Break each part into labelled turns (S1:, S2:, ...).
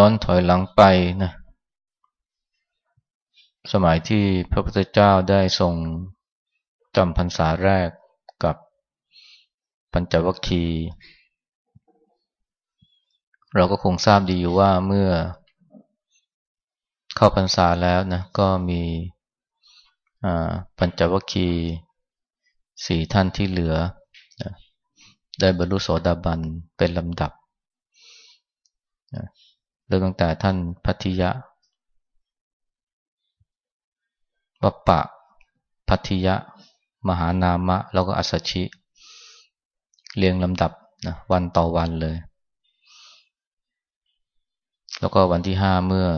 S1: ย้อนถอยหลังไปนะสมัยที่พระพุทธเจ้าได้ทรงจำพรรษาแรกกับปัญจวัคคีย์เราก็คงทราบดีอยู่ว่าเมื่อเข้าพรรษาแล้วนะก็มีปัญจวัคคีย์สี่ท่านที่เหลือนะได้บรรลุโสดาบันเป็นลำดับ เริ่มตั้งแต่ท่านพัทยะวัปปะพัทยะ มหานามะ แล้วก็อัสชิ เรียงลำดับนะวันต่อวันเลย แล้วก็วันที่ห้าเมื่อ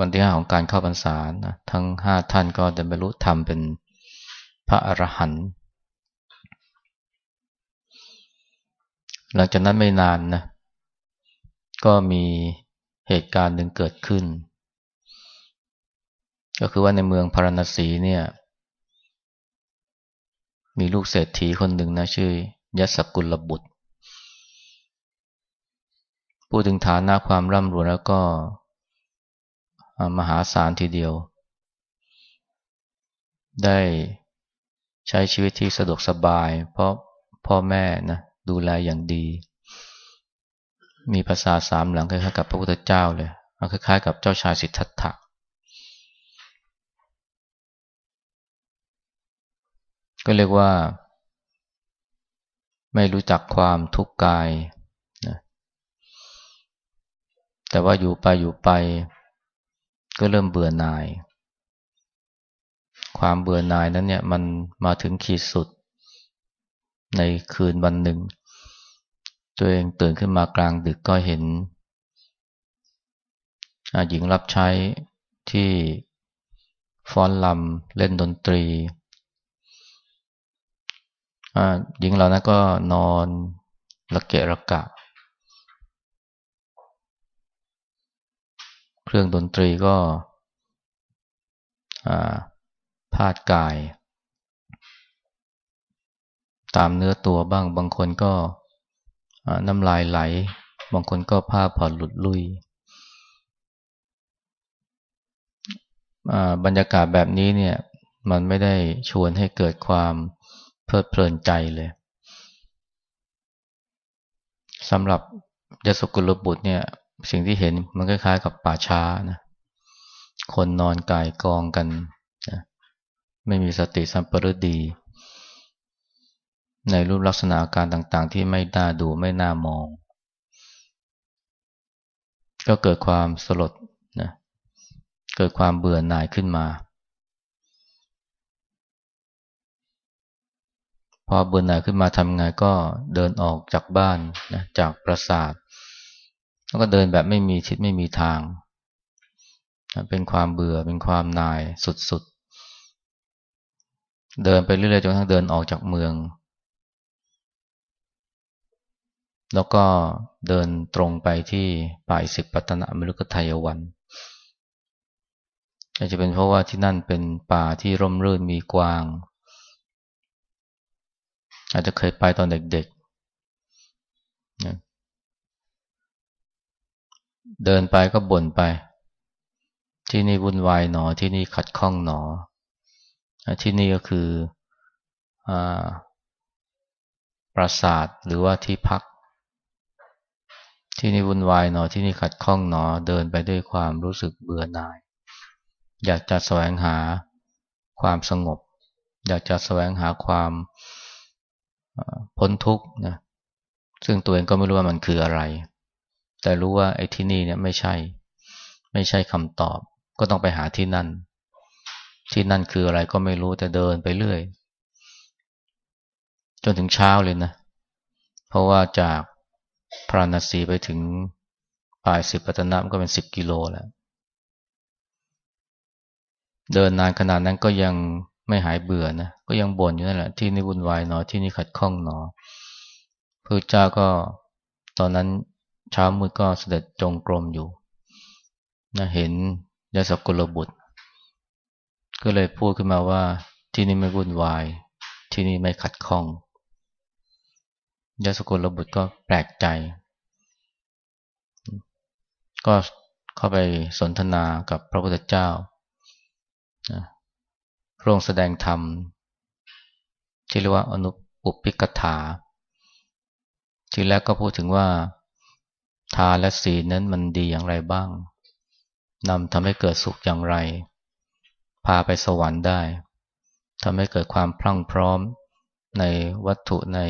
S1: วันที่ห้าของการเข้าพรรษานะทั้งห้าท่านก็ได้บรรลุธรรมเป็นพระอรหันต์หลังจากนั้นไม่นานนะ ก็มีเหตุการณ์หนึ่งเกิดขึ้น ก็คือว่าในเมืองพาราณสีเนี่ย มีลูกเศรษฐีคนหนึ่งนะชื่อยศกุลบุตรพูดถึงฐานะความร่ำรวยแล้วก็มหาศาลทีเดียว ได้ใช้ชีวิตที่สะดวกสบาย เพราะพ่อแม่นะดูแลอย่างดี มีภาษาสามหลังคล้ายๆกับพระพุทธเจ้าเลยคล้ายๆกับเจ้าชายสิทธัตถะก็เรียกว่า ไม่รู้จักความทุกข์กายนะแต่ว่าอยู่ไปอยู่ไป ก็เริ่มเบื่อหน่าย ความเบื่อหน่ายนั้นเนี่ยมันมาถึงขีดสุด ในคืนวันหนึ่ง ตัวเองตื่นขึ้นมากลางดึกก็เห็นหญิงรับใช้ที่ฟ้อนลำเล่นดนตรีหญิงเหล่านั้นก็นอนระเกะระกะ เครื่องดนตรีก็พาดกาย ตามเนื้อตัวบ้างบางคนก็ น้ำลายไหล บางคนก็ผ้าผ่อนหลุดลุยบรรยากาศแบบนี้เนี่ยมันไม่ได้ชวนให้เกิดความเพลิดเพลินใจเลยสำหรับยศกุลบุตรเนี่ย สิ่งที่เห็นมันคล้ายๆกับป่าช้านะคนนอนกายกองกันนะไม่มีสติสัมปรดี ในรูปลักษณะอาการต่างๆ ที่ไม่น่าดูไม่น่ามอง ก็เกิดความสลดนะเกิดความเบื่อหน่ายขึ้นมา พอเบื่อหน่ายขึ้นมาทำไงก็เดินออกจากบ้านนะจากปราสาทแล้วก็เดินแบบไม่มีทิศไม่มีทาง เป็นความเบื่อเป็นความนายสุดๆ เดินไปเรื่อยๆจนกระทั่งเดินออกจากเมือง แล้วก็เดินตรงไปที่ป่ายสิบปัตนะมฤคทายวันอาจจะเป็นเพราะว่าที่นั่นเป็นป่าที่ร่มรื่นมีกวาง อาจจะเคยไปตอนเด็กๆเดินไปก็บ่นไป ที่นี่วุ่นวายหนอที่นี่ขัดข้องหนอ ที่นี่ก็คืออปราสาทหรือว่าที่พัก ที่นี่วุ่นวายหนอที่นี่ขัดข้องหนอเดินไปด้วยความรู้สึกเบื่อหน่าย อยากจะแสวงหาความสงบ อยากจะแสวงหาความพ้นทุกข์นะซึ่งตัวเองก็ไม่รู้ว่ามันคืออะไร แต่รู้ว่าไอ้ที่นี่เนี่ยไม่ใช่ ไม่ใช่คำตอบ ก็ต้องไปหาที่นั่น ที่นั่นคืออะไรก็ไม่รู้แต่เดินไปเรื่อย จนถึงเช้าเลยนะ เพราะว่าจาก พราณสีไปถึงปลายสิบปัตนะก็เป็นสิบกิโลแล้วเดินนานขนาดนั้นก็ยังไม่หายเบื่อนะก็ยังบ่นอยู่นั่นแหละ ที่นี่วุ่นวายหนอที่นี่ขัดข้องหนอพระเจ้าก็ตอนนั้นเช้ามืดก็เสด็จจงกรมอยู่นะเห็นยศกุลบุตร ก็เลยพูดขึ้นมาว่าที่นี่ไม่วุ่นวาย ที่นี่ไม่ขัดข้อง ยศกุลบุตรก็แปลกใจ ก็เข้าไปสนทนากับพระพุทธเจ้าพระองค์แสดงธรรม ที่เรียกว่าอนุปุพิกถา ทีแรกก็พูดถึงว่าทานและศีลนั้นมันดีอย่างไรบ้างนำทำให้เกิดสุขอย่างไร พาไปสวรรค์ได้ทำให้เกิดความพรั่งพร้อมในวัตถุใน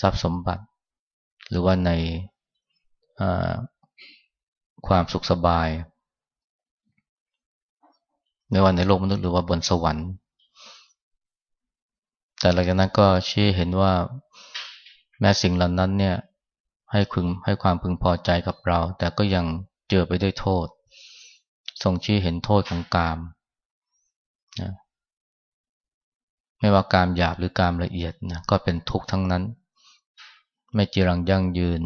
S1: ทรัพย์สมบัติ หรือว่าในความสุขสบาย ไม่ว่าในโลกมนุษย์หรือว่าบนสวรรค์ แต่หลังจากนั้นก็ชี้เห็นว่าแม้สิ่งเหล่านั้นเนี่ยให้พึงให้ความพึงพอใจกับเรา แต่ก็ยังเจอไปด้วยโทษทรงชี้เห็นโทษของกามนะไม่ว่ากามหยาบหรือกามละเอียดนะก็เป็นทุกข์ทั้งนั้น ไม่จีรังยั่งยืน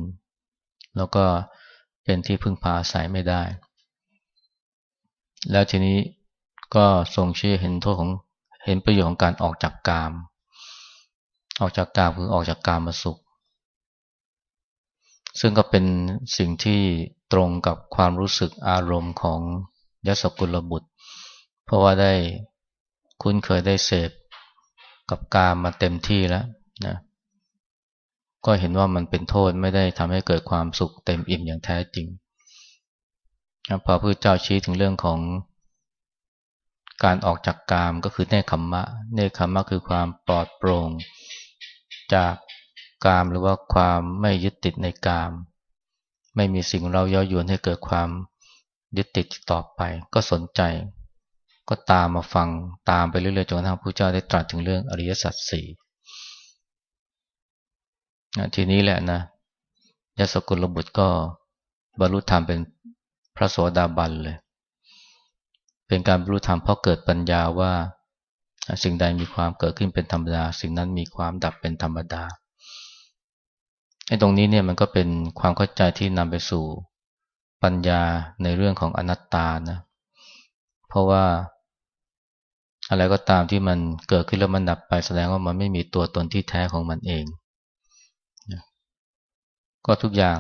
S1: แล้วก็เป็นที่พึ่งพาอาศัยไม่ได้ แล้วทีนี้ก็ทรงชี้เห็นโทษของเห็นประโยชน์ของการออกจากกาม ออกจากกามคือออกจากกามมาสุข ซึ่งก็เป็นสิ่งที่ตรงกับความรู้สึกอารมณ์ของยศกุลบุตร เพราะว่าได้คุ้นเคยได้เสพกับกามมาเต็มที่แล้วนะ ก็เห็นว่ามันเป็นโทษไม่ได้ทำให้เกิดความสุขเต็มอิ่มอย่างแท้จริงพอพระเจ้าชี้ถึงเรื่องของการออกจากกามก็คือเนคขมมะ เนคขมมะคือความปลอดโปร่งจากกามหรือว่าความไม่ยึดติดในกาม ไม่มีสิ่งเราเย้ายวนให้เกิดความยึดติดต่อไป ก็สนใจ ก็ตามมาฟังตามไปเรื่อยๆจนกระทั่งพระเจ้าได้ตรัสถึงเรื่องอริยสัจสี่ ทีนี้แหละนะยศกุลบุตรก็บรรลุธรรมเป็นพระโสดาบันเลย เป็นการบรรลุธรรมเพราะเกิดปัญญาว่าสิ่งใดมีความเกิดขึ้นเป็นธรรมดา สิ่งนั้นมีความดับเป็นธรรมดาไอ้ตรงนี้เนี่ยมันก็เป็นความเข้าใจที่นำไปสู่ปัญญาในเรื่องของอนัตตานะ เพราะว่าอะไรก็ตามที่มันเกิดขึ้นแล้วมันดับไปแสดงว่ามันไม่มีตัวตนที่แท้ของมันเอง ก็ทุกอย่าง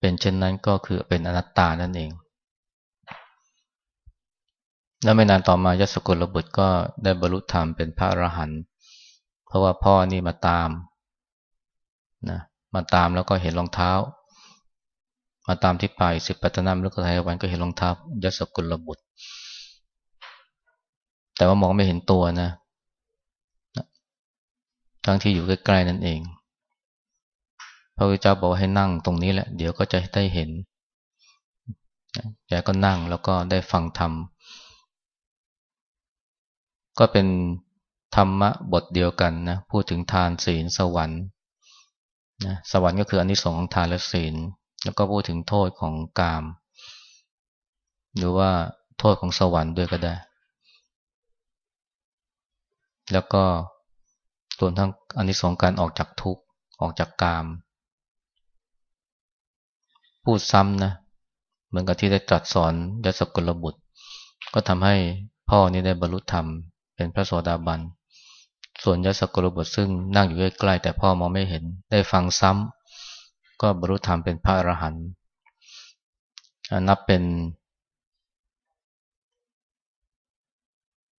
S1: เป็นเช่นนั้นก็คือเป็นอนัตตานั่นเอง แล้วไม่นานต่อมายศกุลบุตรก็ได้บรรลุธรรมเป็นพระอรหันต์เพราะว่าพ่อนี่มาตามนะมาตามแล้วก็เห็นรองเท้า มาตามที่ป่ายสิบปัตนามแล้วก็ไทยวันก็เห็นรองเท้ายศกุลบุตร แต่ว่ามองไม่เห็นตัวนะ ทั้งที่อยู่ใกล้ๆนั่นเอง พระพุทธเจ้าบอกให้นั่งตรงนี้แหละ เดี๋ยวก็จะได้เห็นแกก็นั่งแล้วก็ได้ฟังธรรม ก็เป็นธรรมะบทเดียวกันนะ พูดถึงทานศีลสวรรค์นะสวรรค์ก็คืออนนิสงส์ของทานและศีล แล้วก็พูดถึงโทษของกาม หรือว่าโทษของสวรรค์ด้วยก็ได้ แล้วก็ส่วนทั้งอันนี้สองการออกจากทุกข์ ออกจากกาม พูดซ้ำนะเหมือนกับที่ได้ตรัสสอนยศกุลบุตร ก็ทำให้พ่อนี้ได้บรรลุธรรม เป็นพระโสดาบัน ส่วนยศกุลบุตรซึ่งนั่งอยู่ใกล้ๆแต่พ่อมองไม่เห็นได้ฟังซ้ำก็บรรลุธรรมเป็นพระอรหันต์นับเป็น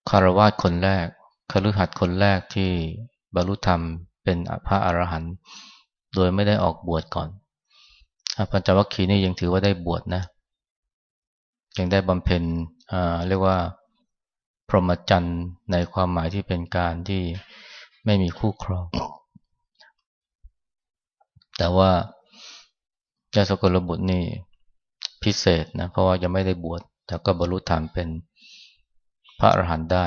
S1: คารวะคนแรกคฤหัสถ์คนแรกที่บรรลุธรรมเป็นพระอรหันต์โดยไม่ได้ออกบวชก่อน ปัญจวัคคีย์นี่ยังถือว่าได้บวชนะ ยังได้บำเพ็ญเรียกว่าพรหมจรรย์ในความหมายที่เป็นการที่ไม่มีคู่ครอง แต่ว่าเจ้าสกุลบุตรนี่พิเศษนะ เพราะว่ายังไม่ได้บวช แต่ก็บรรลุธรรมเป็นพระอรหันต์ได้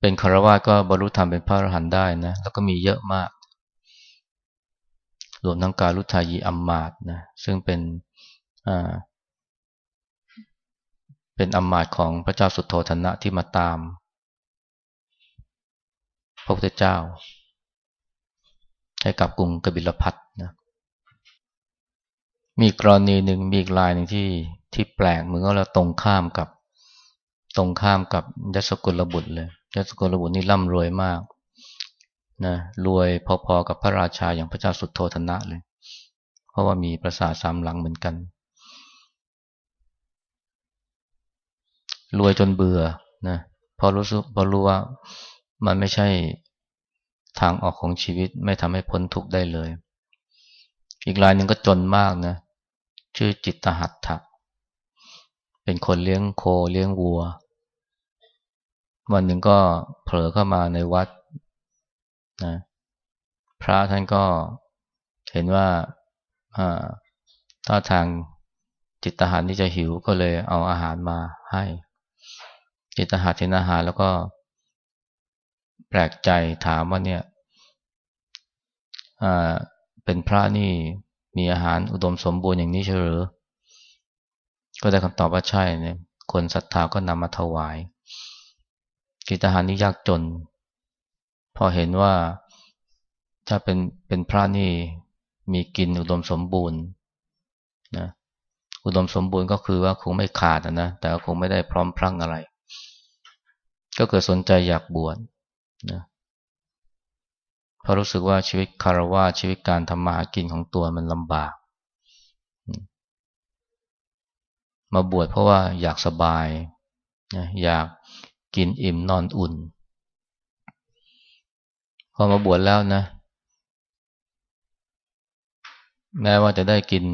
S1: เป็นคารวะก็บรรลุธรรมเป็นพระอรหันต์ได้นะ แล้วก็มีเยอะมาก รวมทั้งการุทายีอัมมาตนะซึ่งเป็นเป็นอัมมาตของพระเจ้าสุโธธนะที่มาตามพระพุทธเจ้า ให้กับกรุงกบิลพัทนะมีกรณีหนึ่งมีอีกลายหนึ่งที่ที่แปลกเหมือนกับเราตรงข้ามกับตรงข้ามกับยศกุลบุตรเลยยศกรบุตรนี่ร่ำรวยมาก นะรวยพอๆกับพระราชาอย่างพระเจ้าสุดโทธนะเลย เพราะว่ามีประสาทสามหลังเหมือนกัน รวยจนเบื่อนะพอรู้สึกพอรู้ว่ามันไม่ใช่ทางออกของชีวิตไม่ทำให้พ้นทุกข์ได้เลย อีกรายหนึ่งก็จนมากนะชื่อจิตตหัตถะเป็นคนเลี้ยงโคเลี้ยงวัว วันหนึ่งก็เผลอเข้ามาในวัด นะพระท่านก็เห็นว่าถ้าทางจิตตหัตนี่จะหิวก็เลยเอาอาหารมาให้ จิตตหัตเห็นอาหารแล้วก็แปลกใจถามว่าเนี่ยเป็นพระนี่มีอาหารอุดมสมบูรณ์อย่างนี้ใช่หรือ ก็ได้คำตอบว่าใช่เนี่ยคนศรัทธาก็นำมาถวาย กิตาหารนี้ยากจน พอเห็นว่าถ้าเป็นเป็นพระนี่มีกินอุดมสมบูรณ์นะอุดมสมบูรณ์ก็คือว่าคงไม่ขาดนะแต่คงไม่ได้พร้อมพรั่งอะไร ก็เกิดสนใจอยากบวชนะเพราะรู้สึกว่าชีวิตคารวะชีวิตการทำมาหากินของตัวมันลำบาก มาบวชเพราะว่าอยากสบาย อยากกินอิ่มนอนอุ่น พอมาบวชแล้วนะ แม้ว่าจะได้กิน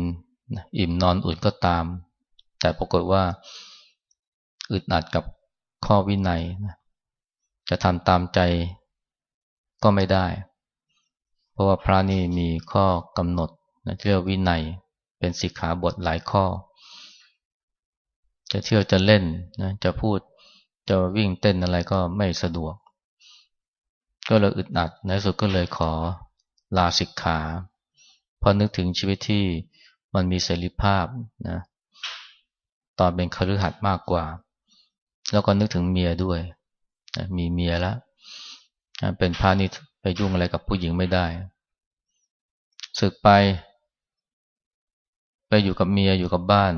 S1: อิ่มนอนอุ่นก็ตาม แต่ปรากฏว่าอึดอัดกับข้อวินัยนะจะทำตามใจก็ไม่ได้ เพราะว่าพระนี่มีข้อกำหนดนะเรียกวินัยเป็นสิกขาบทหลายข้อ จะเที่ยวจะเล่นนะจะพูดจะวิ่งเต้นอะไรก็ไม่สะดวก ก็เลยอึดอัดในสุดก็เลยขอลาสิกขาพอนึกถึงชีวิตที่มันมีเสรีภาพนะตอนเป็นคฤหัสถ์มากกว่า แล้วก็นึกถึงเมียด้วย มีเมียแล้วเป็นพระนี่ไปยุ่งอะไรกับผู้หญิงไม่ได้ศึกไป ไปอยู่กับเมียอยู่กับบ้าน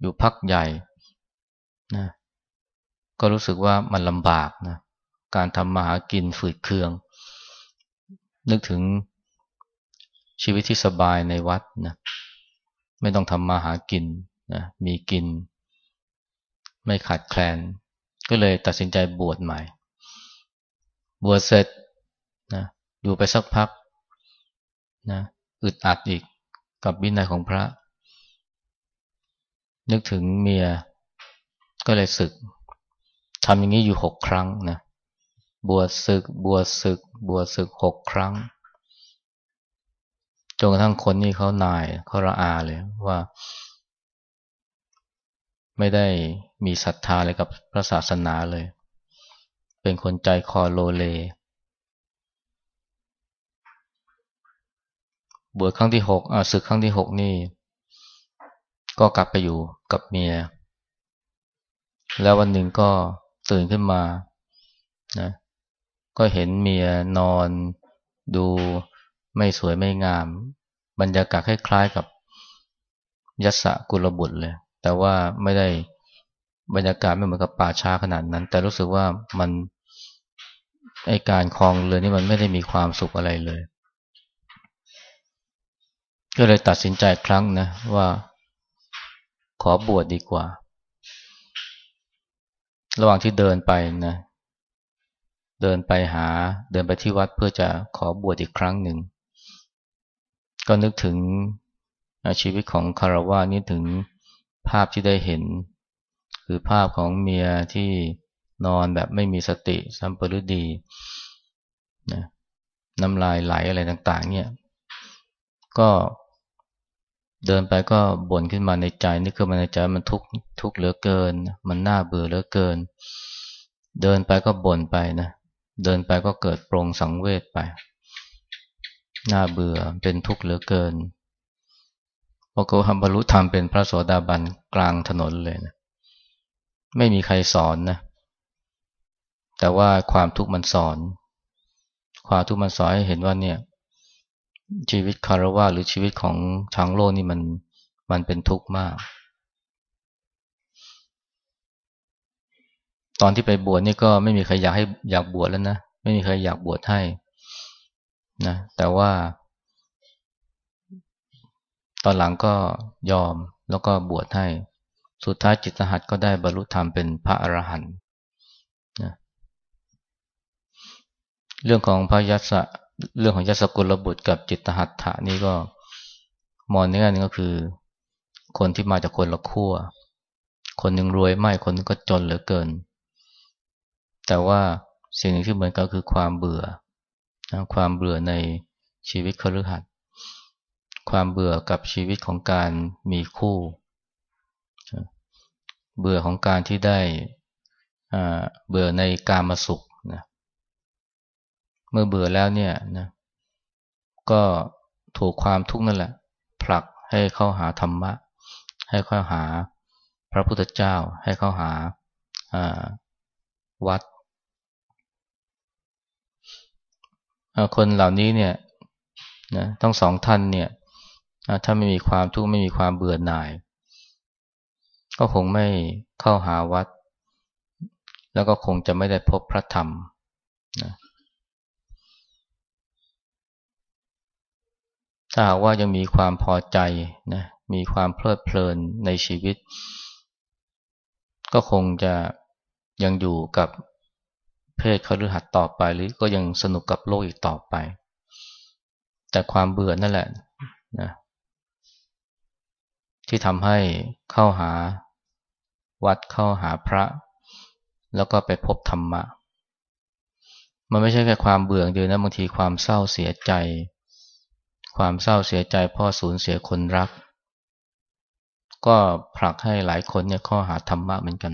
S1: อยู่พักใหญ่นะก็รู้สึกว่ามันลำบากนะ การทำมาหากินฝืดเคือง นึกถึงชีวิตที่สบายในวัดนะไม่ต้องทำมาหากินนะมีกิน ไม่ขาดแคลน ก็เลยตัดสินใจบวชใหม่ บวชเสร็จนะอยู่ไปสักพักนะอึดอัดอีกกับวินัยของพระ นึกถึงเมียก็เลยศึกทำอย่างนี้อยู่หกครั้งนะ บวชศึก บวชศึก บวชศึกหกครั้งจนกระทั่งคนนี้เขานายเขาระอาเลยว่า ไม่ได้มีศรัทธาเลยกับพระศาสนาเลย เป็นคนใจคอโลเลบวชครั้งที่หกศึกครั้งที่หกนี่ ก็กลับไปอยู่กับเมีย แล้ววันหนึ่งก็ตื่นขึ้นมานะ ก็เห็นเมียนอนดูไม่สวยไม่งาม บรรยากาศคล้ายๆกับยัสกุลบุตรเลย แต่ว่าไม่ได้บรรยากาศไม่เหมือนกับป่าช้าขนาดนั้น แต่รู้สึกว่ามันไอการคลองเรือนี่มันไม่ได้มีความสุขอะไรเลย ก็เลยตัดสินใจครั้งนะว่าขอบวชดดีกว่า ระหว่างที่เดินไปนะ เดินไปหาเดินไปที่วัดเพื่อจะขอบวชอีกครั้งหนึ่ง ก็นึกถึงชีวิตของคารวะนี่ถึงภาพที่ได้เห็น คือภาพของเมียที่นอนแบบไม่มีสติสัมปรุดีนะน้ำลายไหลอะไรต่าง ๆ เนี่ย ก็เดินไปก็บ่นขึ้นมาในใจนี่คือมันในใจมันทุกข์ทุกข์เหลือเกิน มันน่าเบื่อเหลือเกิน เดินไปก็บ่นไปนะ เดินไปก็เกิดปรงสังเวชไป น่าเบื่อเป็นทุกข์เหลือเกินพอเขาทำบรรลุธรรมเป็นพระโสดาบันกลางถนนเลยนะไม่มีใครสอนนะ แต่ว่าความทุกข์มันสอน ความทุกข์มันสอนให้เห็นว่าเนี่ย ชีวิตคารวะหรือชีวิตของทางโลกนี่มันมันเป็นทุกข์มาก ตอนที่ไปบวชนี่ก็ไม่มีใครอยากให้อยากบวชแล้วนะ ไม่มีใครอยากบวชให้นะ แต่ว่า ตอนหลังก็ยอมแล้วก็บวชให้ สุดท้ายจิตหัตก็ได้บรรลุธรรมเป็นพระอรหันต์นะเรื่องของพระยัสะเรื่องของยัสกุลบุตรกับจิตหัตถะนี่ก็มองในแง่นึงก็คือ คนที่มาจากคนละขั้วคนหนึ่งรวยไม่คนนึงก็จนเหลือเกิน แต่ว่าสิ่งหนึ่งที่เหมือนกันคือความเบื่อความเบื่อในชีวิตคฤหัสถ์ความเบื่อกับชีวิตของการมีคู่ เบื่อของการที่ได้เบื่อในการมาสุขนะเมื่อเบื่อแล้วเนี่ยนะก็ถูกความทุกข์นั่นแหละ ผลักให้เข้าหาธรรมะ ให้เข้าหาพระพุทธเจ้า ให้เข้าหาวัด คนเหล่านี้เนี่ยนะทั้งสองท่านเนี่ยถ้าไม่มีความทุกข์ไม่มีความเบื่อหน่าย ก็คงไม่เข้าหาวัด แล้วก็คงจะไม่ได้พบพระธรรมนะถ้าหากว่ายังมีความพอใจนะมีความเพลิดเพลินในชีวิต ก็คงจะยังอยู่กับ เพศคฤหัสถ์ต่อไปหรือก็ยังสนุกกับโลกอีกต่อไป แต่ความเบื่อนั่นแหละนะที่ทำให้เข้าหาวัดเข้าหาพระ แล้วก็ไปพบธรรมะ มันไม่ใช่แค่ความเบื่อเดียวนะบางทีความเศร้าเสียใจ ความเศร้าเสียใจพ่อสูญเสียคนรัก ก็ผลักให้หลายคนเนี่ยเข้าหาธรรมะเหมือนกัน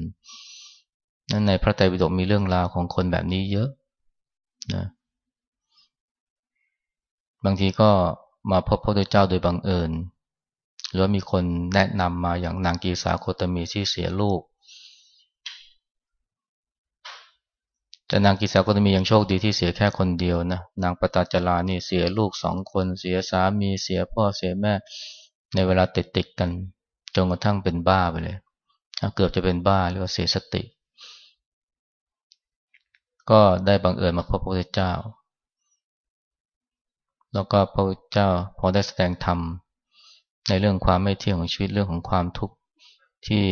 S1: นั่นในพระไตรปิฎกมีเรื่องราวของคนแบบนี้เยอะนะบางทีก็มาพบพระพุทธเจ้าโดยบังเอิญ หรือว่ามีคนแนะนำมาอย่างนางกีสาโคตมีที่เสียลูก แต่นางกีสาโคตมียังโชคดีที่เสียแค่คนเดียวนะนางปตาจารานี่เสียลูกสองคน เสียสามีเสียพ่อเสียแม่ ในเวลาติดติดกันจนกระทั่งเป็นบ้าไปเลยเกือบจะเป็นบ้าหรือว่าเสียสติ ก็ได้บังเอิญมาพบพระพุทธเจ้า แล้วก็พระพุทธเจ้าพอได้แสดงธรรมในเรื่องความไม่เที่ยงของชีวิตเรื่องของความทุกข์ที่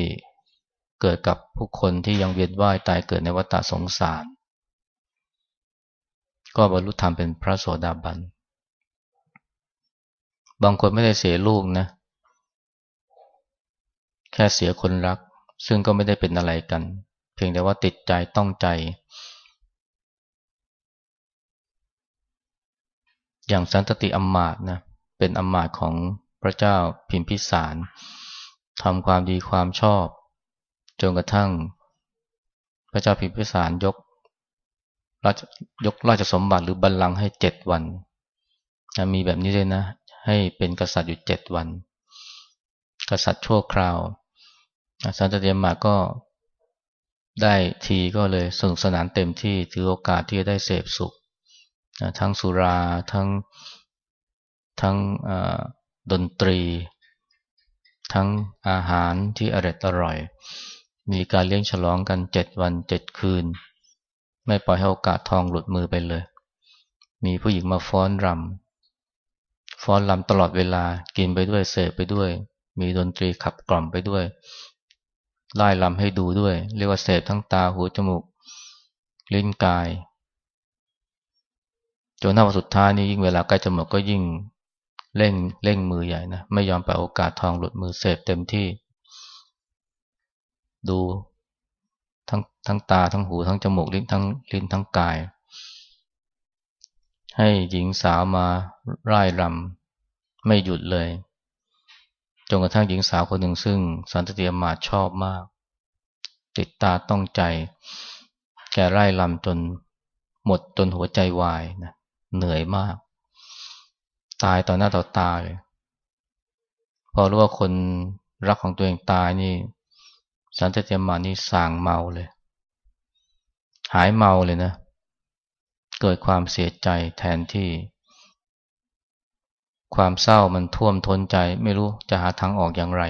S1: เกิดกับผู้คนที่ยังเวียนว่ายตายเกิดในวัฏสงสาร ก็บรรลุธรรมเป็นพระโสดาบัน บางคนไม่ได้เสียลูกนะ แค่เสียคนรัก ซึ่งก็ไม่ได้เป็นอะไรกัน เพียงแต่ว่าติดใจต้องใจ อย่างสันตติอมมาตนะเป็นอมมาตของพระเจ้าพิมพิสารทำความดีความชอบ จนกระทั่ง พระเจ้าพิมพิสารยกราชยกราชสมบัติหรือบัลลังก์ให้เจ็ดวันมีแบบนี้เลยนะ ให้เป็นกษัตริย์อยู่เจ็ดวัน กษัตริย์ชั่วคราวสันตเตียมาก็ได้ทีก็เลยสนุกสนานเต็มที่ถือโอกาสที่จะได้เสพสุข ทั้งสุรา ทั้งทั้งดนตรี ทั้งอาหารที่อร่อยอร่อย มีการเลี้ยงฉลองกันเจ็ดวันเจ็ดคืน ไม่ปล่อยให้โอกาสทองหลุดมือไปเลย มีผู้หญิงมาฟ้อนรำฟ้อนรำตลอดเวลากินไปด้วยเสพไปด้วย มีดนตรีขับกล่อมไปด้วยไล่ลำให้ดูด้วย เรียกว่าเสพทั้งตาหูจมูก ลิ้นกาย จนหน้าวันสุดท้ายนี่ยิ่งเวลาใกล้จะหมดก็ยิ่งเร่งเร่งมือใหญ่นะไม่ยอมไปโอกาสทองหลุดมือเสพเต็มที่ ดูทั้งทั้งตาทั้งหูทั้งจมูกลิ้นทั้งลิ้นทั้งกาย ให้หญิงสาวมาร่ายรำไม่หยุดเลยจนกระทั่งหญิงสาวคนหนึ่งซึ่งสันตติยมาชอบมาก ติดตาต้องใจ แกไร่ลำจนหมดจนหัวใจวายนะ เหนื่อยมาก ตายต่อหน้าต่อตาเลย พอรู้ว่าคนรักของตัวเองตายนี่ สันเตียมานี่สางเมาเลย หายเมาเลยนะ เกิดความเสียใจแทนที่ ความเศร้ามันท่วมท้นใจ ไม่รู้จะหาทางออกอย่างไร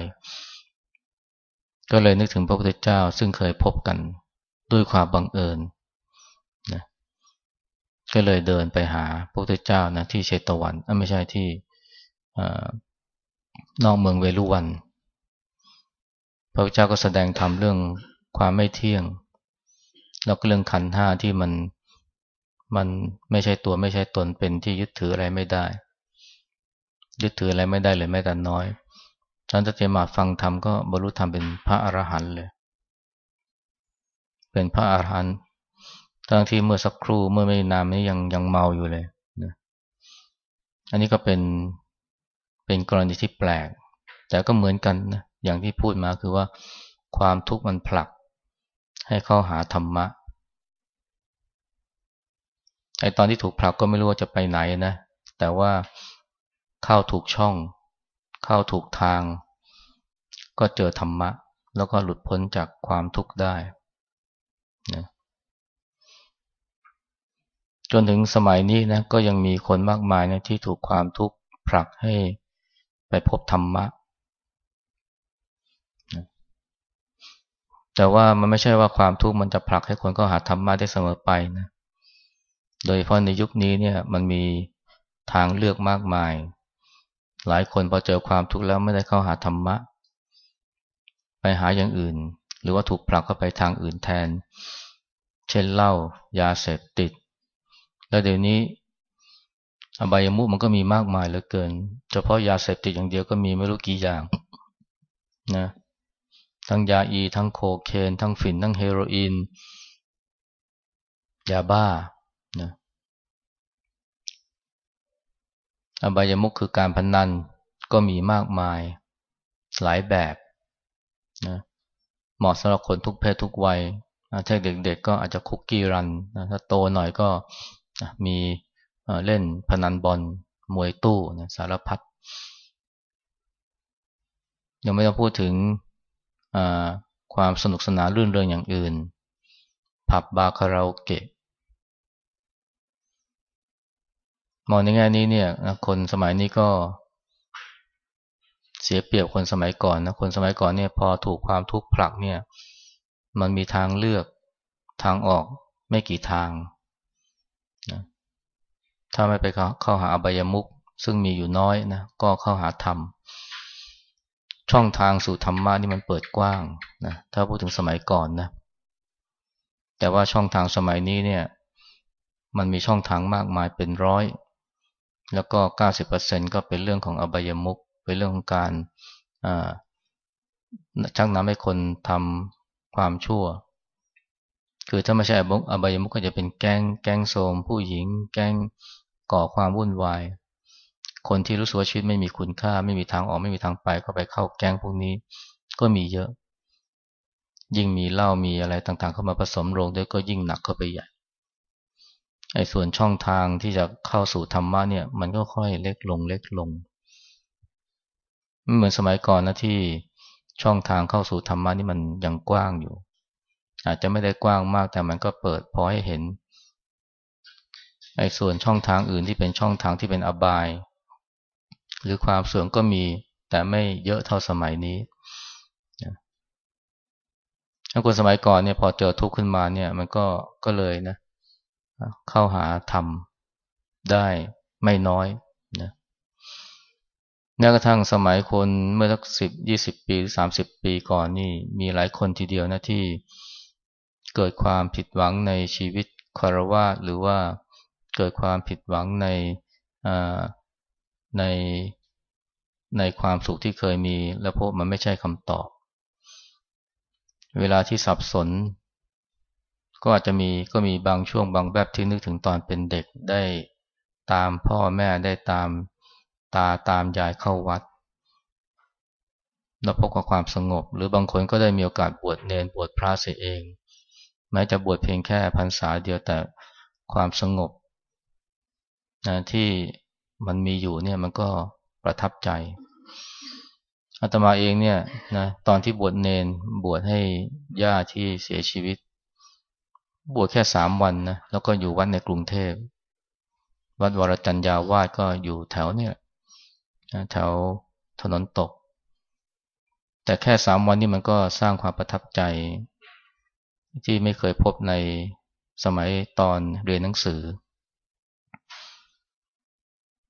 S1: ก็เลยนึกถึงพระพุทธเจ้าซึ่งเคยพบกันด้วยความบังเอิญ ก็เลยเดินไปหาพระพุทธเจ้านะที่เชตวันไม่ใช่ที่นอกเมืองเวลุวัน พระพุทธเจ้าก็แสดงธรรมเรื่องความไม่เที่ยง แล้วก็เรื่องขันธ์ห้าที่มันมันไม่ใช่ตัวไม่ใช่ตนเป็นที่ยึดถืออะไรไม่ได้ ยึดถืออะไรไม่ได้เลยแม้แต่น้อยท่านตเจมาฟังธรรมก็บรรลุธรรมเป็นพระอรหันต์เลย เป็นพระอรหันต์ ทั้งที่เมื่อสักครู่เมื่อไม่นานนี้ยังยังเมาอยู่เลยนะอันนี้ก็เป็นเป็นกรณีที่แปลก แต่ก็เหมือนกันนะอย่างที่พูดมาคือว่าความทุกข์มันผลัก ให้เข้าหาธรรมะไอตอนที่ถูกผลักก็ไม่รู้ว่าจะไปไหนนะ แต่ว่าเข้าถูกช่อง เข้าถูกทาง ก็เจอธรรมะ แล้วก็หลุดพ้นจากความทุกข์ได้นะ จนถึงสมัยนี้นะก็ยังมีคนมากมายนะที่ถูกความทุกข์ผลักให้ไปพบธรรมะ แต่ว่ามันไม่ใช่ว่าความทุกข์มันจะผลักให้คนก็หาธรรมะได้เสมอไปนะ โดยเฉพาะในยุคนี้เนี่ยมันมีทางเลือกมากมาย หลายคนพอเจอความทุกข์แล้วไม่ได้เข้าหาธรรมะ ไปหาอย่างอื่น หรือว่าถูกผลักเข้าไปทางอื่นแทน เช่นเหล้ายาเสพติด แล้วเดี๋ยวนี้ อบายมุกมันก็มีมากมายเหลือเกิน เฉพาะยาเสพติดอย่างเดียวก็มีไม่รู้กี่อย่างนะทั้งยาอี ทั้งโคเคน ทั้งฝิ่นทั้งเฮโรอีนยาบ้านะอบายมุกคือการพนนันก็มีมากมายหลายแบบนะเหมาะสำหรับคนทุกเพศทุกวัยถ้าเด็กๆก็อาจจะคุกกี้รันถ้าโตหน่อยก็ มีเล่นพนันบอลมวยตู้นะสารพัดยังไม่ต้องพูดถึงความสนุกสนานรื่นเริงอย่างอื่น ผับบาคาราโอเกะมองในแง่นี้เนี่ยคนสมัยนี้ก็เสียเปรียบคนสมัยก่อนนะคนสมัยก่อนเนี่ยพอถูกความทุกข์ผลักเนี่ย มันมีทางเลือกทางออกไม่กี่ทาง นะถ้าไม่ไปเข้าหาอบายมุกซึ่งมีอยู่น้อยนะก็เข้าหาธรรม ช่องทางสู่ธรรมะนี่มันเปิดกว้างนะถ้าพูดถึงสมัยก่อนนะแต่ว่าช่องทางสมัยนี้เนี่ย มันมีช่องทางมากมายเป็นร้อย แล้วก็ 90%ก็เป็นเรื่องของอบายมุกเป็นเรื่องของการชักนำให้คนทำความชั่ว คือถ้าไม่ใช่อบายมุกก็จะเป็นแก๊งแก๊งโสมผู้หญิง แก๊งก่อความวุ่นวาย คนที่รู้สึกว่าชีวิตไม่มีคุณค่า ไม่มีทางออกไม่มีทางไปก็ไปเข้าแก๊งพวกนี้ ก็มีเยอะ ยิ่งมีเหล้ามีอะไรต่างๆ เข้ามาผสมลงด้วยก็ยิ่งหนักเข้าไปใหญ่ไอ้ส่วนช่องทางที่จะเข้าสู่ธรรมะเนี่ย มันก็ค่อยเล็กลงเล็กลงไม่เหมือนสมัยก่อนนะที่ช่องทางเข้าสู่ธรรมะนี่มันยังกว้างอยู่ อาจจะไม่ได้กว้างมากแต่มันก็เปิดพอให้เห็นไอ้ส่วนช่องทางอื่นที่เป็นช่องทางที่เป็นอบาย หรือความเสื่อมก็มีแต่ไม่เยอะเท่าสมัยนี้ถ้าคนสมัยก่อนเนี่ยพอเจอทุกข์ขึ้นมาเนี่ย มันก็ก็เลยนะ เข้าหาธรรมได้ไม่น้อยนะแม้กระทั่งสมัยคนเมื่อสักสิบยี่สิบปีหรือสามสิบปีก่อนนี่ มีหลายคนทีเดียวนะที่ เกิดความผิดหวังในชีวิตคารวะหรือว่าเกิดความผิดหวังในในในความสุขที่เคยมี แล้วพบมันไม่ใช่คำตอบ เวลาที่สับสน ก็อาจจะมีก็มีบางช่วงบางแบบที่นึกถึงตอนเป็นเด็กได้ตามพ่อแม่ได้ตามตาตามยายเข้าวัดแล้วพบกับความสงบ หรือบางคนก็ได้มีโอกาสบวชเนนบวชพระเสียเอง แม้จะบวชเพียงแค่พรรษาเดียวแต่ความสงบนะที่มันมีอยู่เนี่ยมันก็ประทับใจอาตมาเองเนี่ยนะตอนที่บวชเนนบวชให้ย่าที่เสียชีวิต บวชแค่สามวันนะแล้วก็อยู่วัดในกรุงเทพ วัดวรจันยาวาดก็อยู่แถวเนี่ยแถวถนนตก แต่แค่สามวันนี้มันก็สร้างความประทับใจ ที่ไม่เคยพบในสมัยตอนเรียนหนังสือ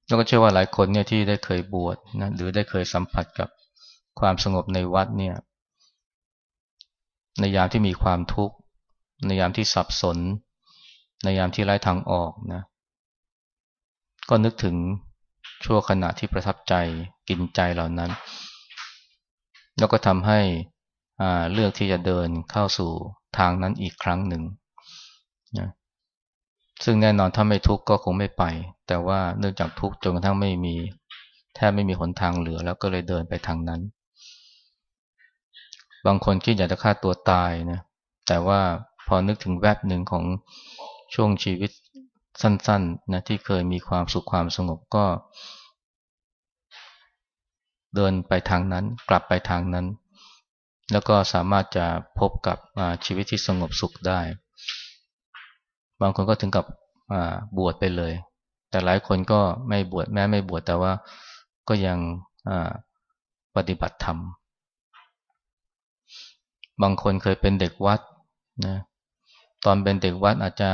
S1: แล้วก็เชื่อว่าหลายคนเนี่ยที่ได้เคยบวชนะหรือได้เคยสัมผัสกับความสงบในวัดเนี่ยในยามที่มีความทุกข์ ในยามที่สับสน ในยามที่ไร้ทางออกนะก็นึกถึงชั่วขณะที่ประทับใจกินใจเหล่านั้น แล้วก็ทำให้เลือกที่จะเดินเข้าสู่ ทางนั้นอีกครั้งหนึ่งนะซึ่งแน่นอนถ้าไม่ทุกข์ก็คงไม่ไป แต่ว่าเนื่องจากทุกข์จนกระทั่งไม่มีแทบไม่มีหนทางเหลือแล้วก็เลยเดินไปทางนั้น บางคนคิดอยากจะฆ่าตัวตายนะแต่ว่าพอนึกถึงแวบหนึ่งของช่วงชีวิตสั้นๆนะที่เคยมีความสุขความสงบก็ เดินไปทางนั้น กลับไปทางนั้น แล้วก็สามารถจะพบกับชีวิตที่สงบสุขได้ บางคนก็ถึงกับบวชไปเลย แต่หลายคนก็ไม่บวชแม้ไม่บวชแต่ว่าก็ยังปฏิบัติธรรม บางคนเคยเป็นเด็กวัดนะตอนเป็นเด็กวัดอาจจะ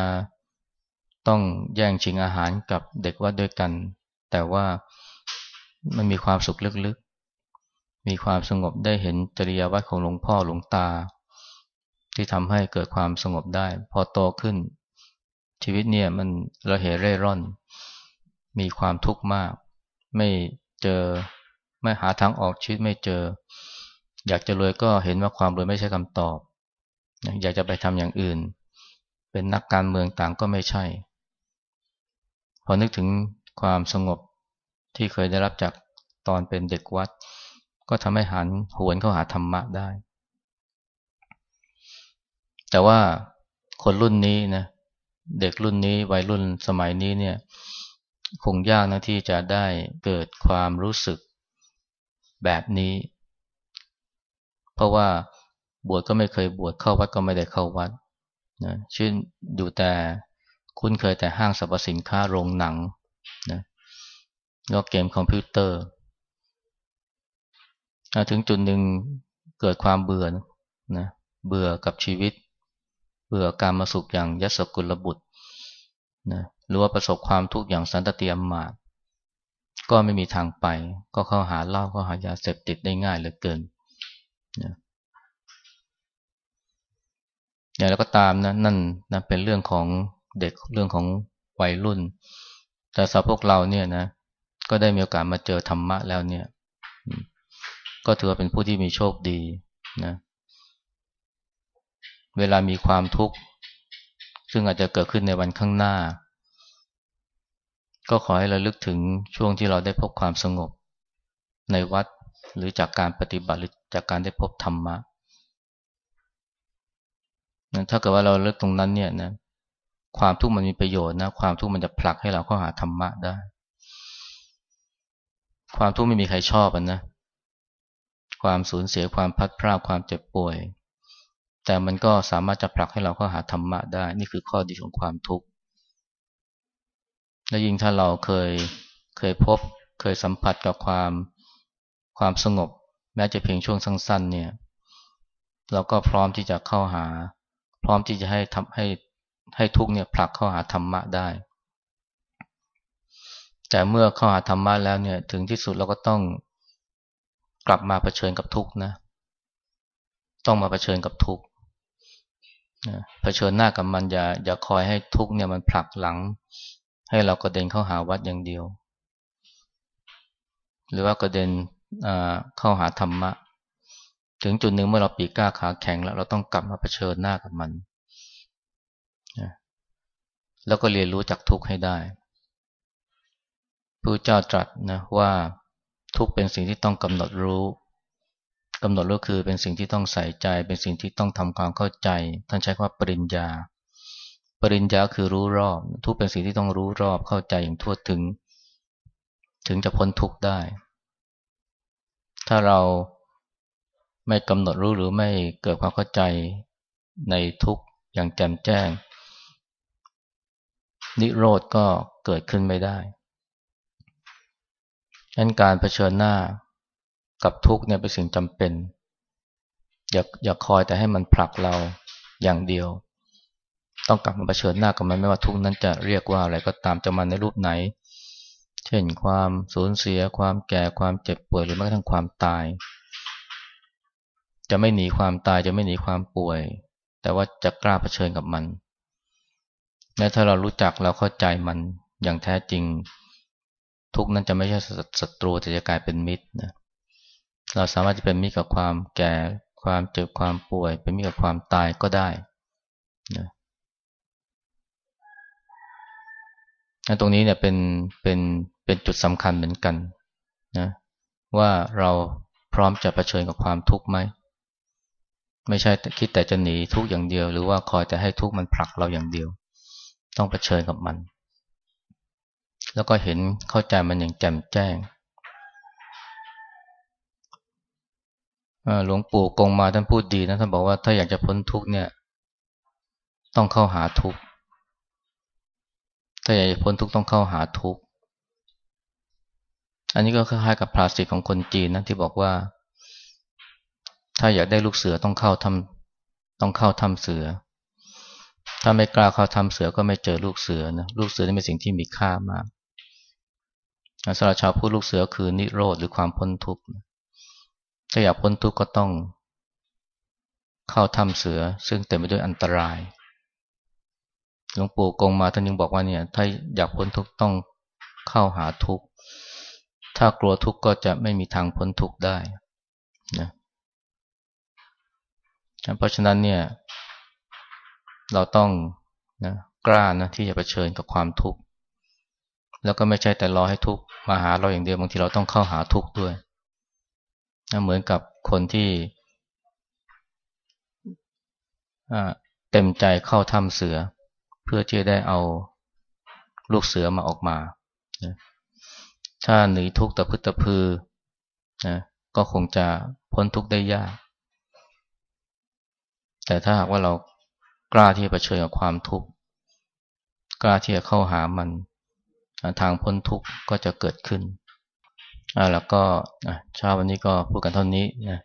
S1: ต้องแย่งชิงอาหารกับเด็กวัดด้วยกัน แต่ว่ามันมีความสุขลึก มีความสงบได้เห็นจริยวัดของหลวงพ่อหลวงตา ที่ทำให้เกิดความสงบได้ พอโตขึ้น ชีวิตเนี่ยมันเราเหเร่ร่อน มีความทุกข์มาก ไม่เจอไม่หาทางออกชีวิตไม่เจอ อยากจะรวยก็เห็นว่าความรวยไม่ใช่คำตอบ อยากจะไปทำอย่างอื่น เป็นนักการเมืองต่างก็ไม่ใช่ พอนึกถึงความสงบที่เคยได้รับจากตอนเป็นเด็กวัด ก็ทำให้หันหวนเข้าหาธรรมะได้ แต่ว่าคนรุ่นนี้นะเด็กรุ่นนี้วัยรุ่นสมัยนี้เนี่ยคงยากนะที่จะได้เกิดความรู้สึกแบบนี้ เพราะว่าบวชก็ไม่เคยบวชเข้าวัดก็ไม่ได้เข้าวัดนะชื่นอยู่แต่คุ้นเคยแต่ห้างสรรพสินค้าโรงหนังนะแล้วเกมคอมพิวเตอร์ ถึงจุดหนึ่งเกิดความเบื่อนะเบื่อกับชีวิต เบื่อการมาสุขอย่างยศกุลบุตรนะหรือว่าประสบความทุกข์อย่างสันตติยมมาก็ไม่มีทางไป ก็เข้าหาเหล้าก็หายาเสพติดได้ง่ายเหลือเกินนะอย่างแล้วก็ตามนะนั่นนะเป็นเรื่องของเด็กเรื่องของวัยรุ่น แต่สาวพวกเราเนี่ยนะก็ได้มีโอกาสมาเจอธรรมะแล้วเนี่ย ก็ถือว่าเป็นผู้ที่มีโชคดีนะเวลามีความทุกข์ ซึ่งอาจจะเกิดขึ้นในวันข้างหน้า ก็ขอให้เราลึกถึงช่วงที่เราได้พบความสงบ ในวัดหรือจากการปฏิบัติหรือจากการได้พบธรรมะถ้าเกิดว่าเราเลิกตรงนั้นเนี่ยนะความทุกข์มันมีประโยชน์นะความทุกข์มันจะผลักให้เราเข้าหาธรรมะได้ ความทุกข์ไม่มีใครชอบนะ ความสูญเสียความพัดพลาดความเจ็บป่วย แต่มันก็สามารถจะผลักให้เราเข้าหาธรรมะได้ นี่คือข้อดีของความทุกข์และยิ่งถ้าเราเคยเคยพบ เคยสัมผัสกับความความสงบ แม้จะเพียงช่วงสั้นๆเนี่ย เราก็พร้อมที่จะเข้าหา พร้อมที่จะให้ทำให้ให้ทุกเนี่ยผลักเข้าหาธรรมะได้ แต่เมื่อเข้าหาธรรมะแล้วเนี่ยถึงที่สุดเราก็ต้อง กลับมาเผชิญกับทุกข์นะ ต้องมาเผชิญกับทุกข์เผชิญหน้ากับมันอย่าอย่าคอยให้ทุกเนี่ยมันผลักหลัง ให้เรากระเด็นเข้าหาวัดอย่างเดียว หรือว่ากระเด็นเข้าหาธรรมะ ถึงจุดหนึ่งเมื่อเราปีก้าขาแข็งแล้วเราต้องกลับมาเผชิญหน้ากับมันแล้วก็เรียนรู้จากทุกข์ให้ได้พระเจ้าตรัสนะว่า ทุกเป็นสิ่งที่ต้องกำหนดรู้กำหนดรู้คือเป็นสิ่งที่ต้องใส่ใจ เป็นสิ่งที่ต้องทำความเข้าใจ ท่านใช้คำว่าปริญญา ปริญญาคือรู้รอบ ทุกเป็นสิ่งที่ต้องรู้รอบเข้าใจอย่างทั่วถึง ถึงจะพ้นทุกข์ได้ ถ้าเราไม่กำหนดรู้หรือไม่เกิดความเข้าใจในทุกข์อย่างแจ่มแจ้ง นิโรธก็เกิดขึ้นไม่ได้ นั้นการเผชิญหน้ากับทุกข์เนี่ยเป็นสิ่งจำเป็น อย่าอย่าคอยแต่ให้มันผลักเราอย่างเดียว ต้องกลับมาเผชิญหน้ากับมันไม่ว่าทุกข์นั้นจะเรียกว่าอะไรก็ตามจะมาในรูปไหน เช่นความสูญเสีย ความแก่ความเจ็บป่วยหรือแม้กระทั่งความตาย จะไม่หนีความตายจะไม่หนีความป่วย แต่ว่าจะกล้าเผชิญกับมันและถ้าเรารู้จักเราเข้าใจมันอย่างแท้จริง ทุกนั้นจะไม่ใช่ศัตรูแต่จะกลายเป็นมิตรนะเราสามารถจะเป็นมิตรกับความแก่ ความเจ็บความป่วย เป็นมิตรกับความตายก็ได้นะตรงนี้เนี่ยเป็นเป็นเป็นจุดสำคัญเหมือนกันนะว่าเราพร้อมจะะเผชิญกับความทุกข์ไหมไม่ใช่คิดแต่จะหนีทุกข์อย่างเดียว หรือว่าคอยแต่ให้ทุกข์มันผลักเราอย่างเดียว ต้องเผชิญกับมัน แล้วก็เห็นเข้าใจมันอย่างแจ่มแจ้งหลวงปู่กงมาท่านพูดดีนะท่านบอกว่าถ้าอยากจะพ้นทุกเนี่ย ต้องเข้าหาทุกถ้าอยากจะพ้นทุกต้องเข้าหาทุกอันนี้ก็คล้ายๆกับภาษิตของคนจีนนะที่บอกว่า ถ้าอยากได้ลูกเสือต้องเข้าทำต้องเข้าทำเสือ ถ้าไม่กล้าเข้าทำเสือก็ไม่เจอลูกเสือนะลูกเสือนี่เป็นสิ่งที่มีค่ามาก สารชาวพูดลูกเสือคือนิโรธหรือความพ้นทุกข์ถ้าอยากพ้นทุกข์ก็ต้อง เข้าทำเสือ ซึ่งเต็มไปด้วยอันตรายหลวงปู่กงมาท่านยังบอกว่าเนี่ย ถ้าอยากพ้นทุกข์ต้องเข้าหาทุกข์ถ้ากลัวทุกข์ก็จะไม่มีทางพ้นทุกข์ได้นะเพราะฉะนั้นเนี่ย เราต้องนะกล้านะที่จะะเผชิญกับความทุกข์ แล้วก็ไม่ใช่แต่รอให้ทุกข์มาหาเราอย่างเดียวบางทีเราต้องเข้าหาทุกข์ด้วยนะเหมือนกับคนที่เต็มใจเข้าถ้ำเสือ เพื่อที่จะได้เอาลูกเสือมาออกมา ถ้าหนีทุกข์ตะพึตะพือนะก็คงจะพ้นทุกข์ได้ยาก แต่ถ้าหากว่าเรากล้าที่จะเผชิญกับความทุกข์ กล้าที่จะเข้าหามัน ทางพ้นทุกข์ก็จะเกิดขึ้นแล้วก็เช้าวันนี้ก็พูดกันเท่านี้นะ